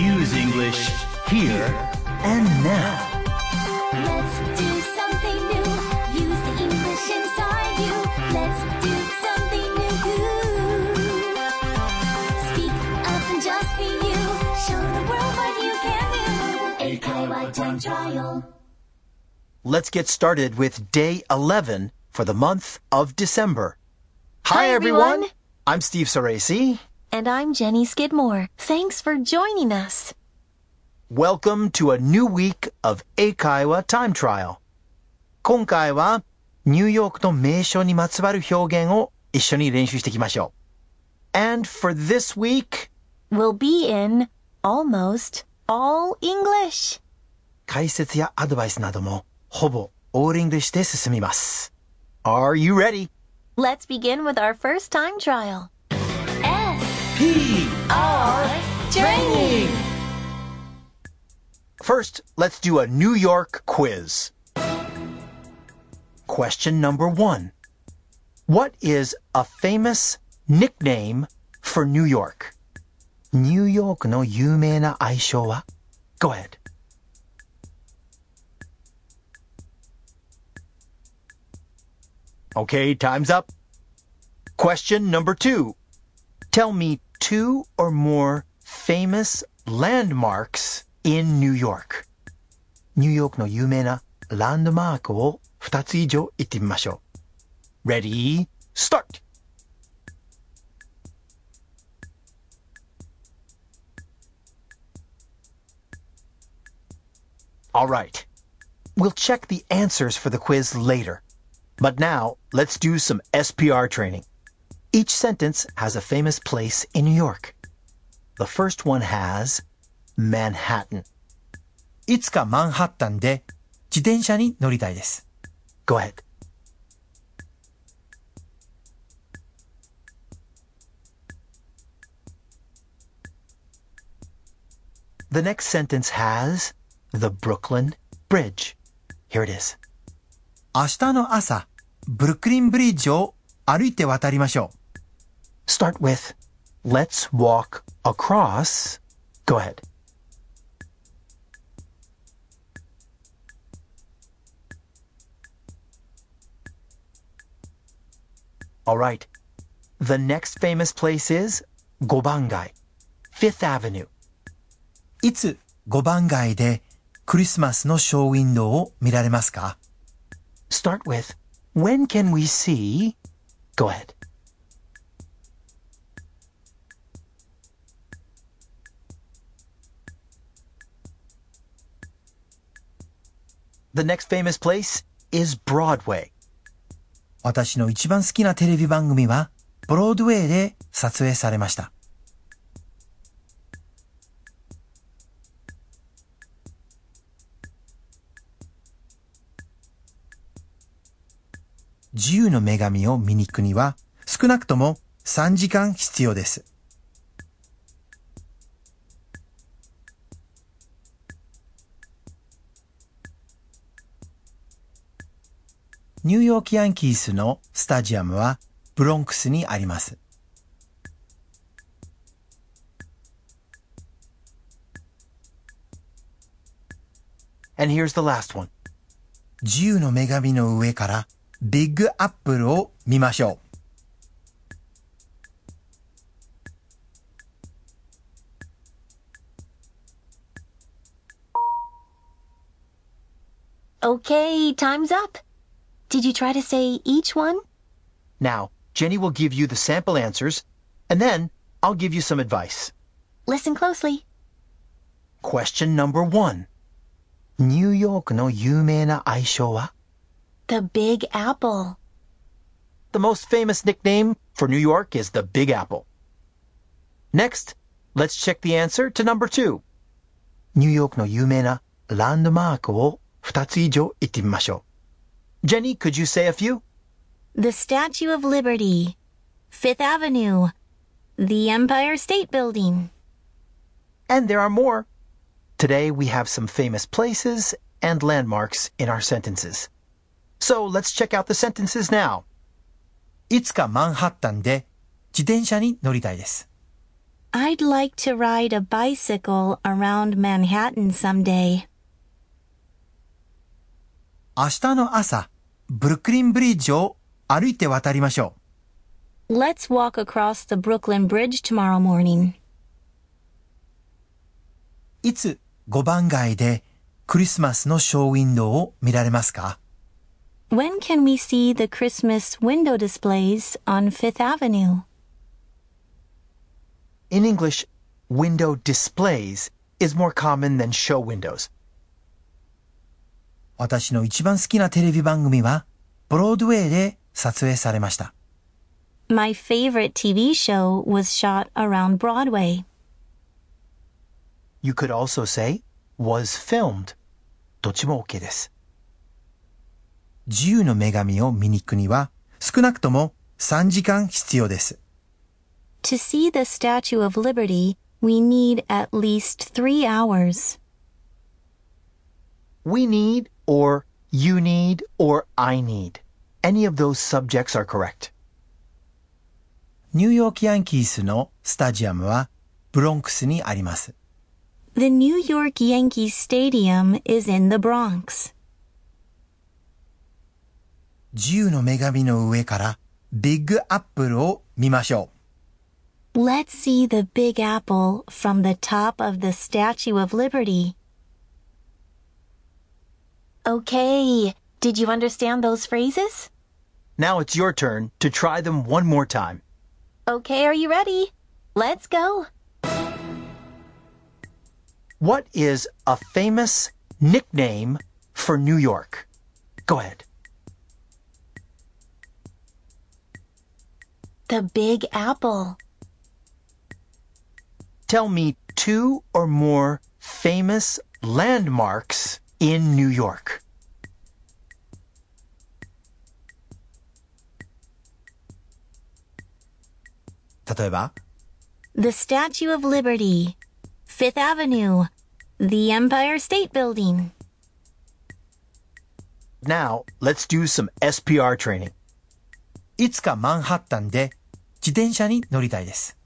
Use English here and now. Let's do something new. Use the English inside you. Let's do something new. Speak up and just be you. Show the world what you can do. Eikaiwa time trial. Let's get started with day 11 for the month of December. Hi, everyone. I'm Steve Soresi. And I'm Jenny Skidmore. Thanks for joining us. Welcome to a new week of Eikaiwa Time Trial. 今回はニューヨークの名所にまつわる表現を一緒に練習していきましょう。And for this week, We'll be in almost all English. 解説やアドバイスなどもほぼオールイングリッシュで進みます。Are you ready? Let's begin with our first time trial. S. P. R. Training. First, let's do a New York quiz. Question number one. What is a famous nickname for New York? ニューヨークの有名な愛称は Go ahead. Okay, time's up. Question number two. Tell me two or more famous landmarks in New York. ニューヨークの有名なランドマークを2つ以上言ってみましょう。Ready? Start! All right. We'll check the answers for the quiz later. But now, let's do some SPR training. Each sentence has a famous place in New York. The first one has Manhattan. いつかマンハッタンで自転車に乗りたいです。 Go ahead. The next sentence has the Brooklyn Bridge. Here it is. 明日の朝、ブルックリンブリッジを歩いて渡りましょ Start with let's walk across. Go ahead. All right. The next famous place is Gobangai, Fifth Avenue. う。いつ5番街でクリスマスのショーウィンドウを見られますか Start with when can we see? Go ahead. The next famous place is Broadway. 私の一番好きなテレビ番組は、ブロードウェイで撮影されました。自由の女神を見に行くには、少なくとも3時間必要です。ニューヨークヤンキースのスタジアムはブロンクスにあります。And here's the last one. 自由の女神の上からビッグアップルを見ましょう。Okay, time's up. Did you try to say each one? Now, Jenny will give you the sample answers, and then I'll give you some advice. Listen closely. Question number one. ニューヨークの有名な愛称は The Big Apple. The most famous nickname for New York is the Big Apple. Next, let's check the answer to number two. ニューヨークの有名なランドマークを2つ以上言ってみましょう。 Jenny, could you say a few? The Statue of Liberty. Fifth Avenue. The Empire State Building. And there are more. Today we have some famous places and landmarks in our sentences. So let's check out the sentences now. いつかマンハッタンで自転車に乗りたいです。 I'd like to ride a bicycle around Manhattan someday. 明日の朝、ブルックリンブリッジを歩いて渡りましょ Let's walk across the Brooklyn Bridge tomorrow morning. う。いつ5番街でクリスマスのショーウィンドウを見られますか When can we see the Christmas window displays on Fifth Avenue? In English, window displays is more common than show windows. 私の一番好きなテレビ番組は、ブロードウェイで撮影されました。My favorite TV show was shot around Broadway. You could also say was filmed. どっちも OK です。自由の女神を見に行くには、少なくとも3時間必要です。To see the Statue of Liberty, we need at least three hours. We need or you need or I need. Any of those subjects are correct. ニューヨークヤンキースのスタジアムはブロンクスにあります。 The New York Yankees Stadium is in the Bronx. 自由の女神の上からビッグアップルを見ましょ Let's see the Big Apple from the top of the Statue of Liberty. Okay, did you understand those phrases? Now it's your turn to try them one more time. Okay, are you ready? Let's go. What is a famous nickname for New York? Go ahead. The Big Apple. Tell me two or more famous landmarks in New York. う。例えば、The Statue of Liberty. Fifth Avenue. The Empire State Building. Now, let's do some SPR training. いつかマンハッタンで自転車に乗りたいです。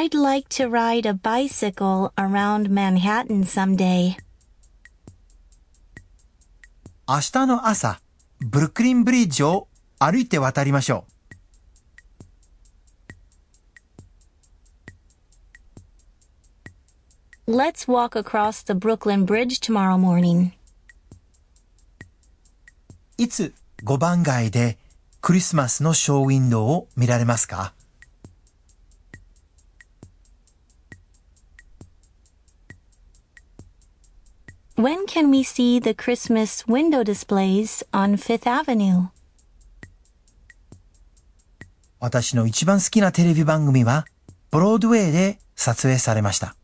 I'd like to ride a bicycle around Manhattan someday. 明日の朝、ブルックリンブリッジを歩いて渡りましょう。Let's walk across the Brooklyn Bridge tomorrow morning. いつ5番街でクリスマスのショーウィンドウを見られますか When can we see the Christmas window displays on Fifth Avenue? 私の一番好きなテレビ番組は、ブロードウェイで撮影されました。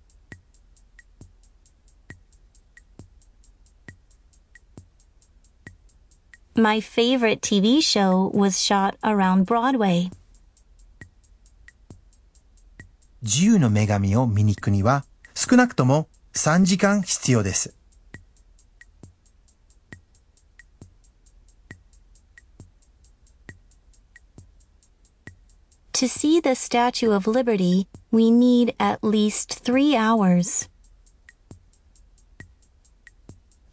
My favorite TV show was shot around Broadway. 自由の女神を見に行くには、少なくとも3時間必要です。To see the Statue of Liberty, we need at least three hours.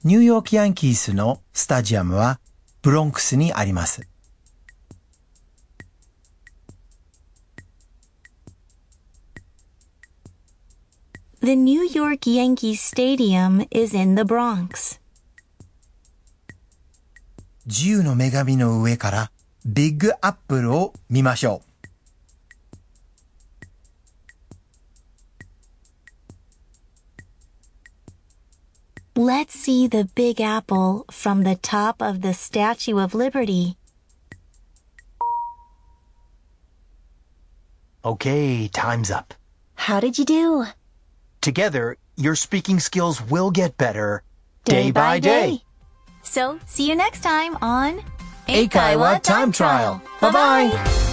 ニューヨークヤンキースのスタジアムはブロンクスにあります。 The New York Yankees Stadium is in the Bronx. 自由の女神の上からビッグアップルを見ましょう。 Let's see the Big Apple from the top of the Statue of Liberty. Okay, time's up. How did you do? Together, your speaking skills will get better day, by day. So, see you next time on Eikaiwa Time Trial. Bye-bye.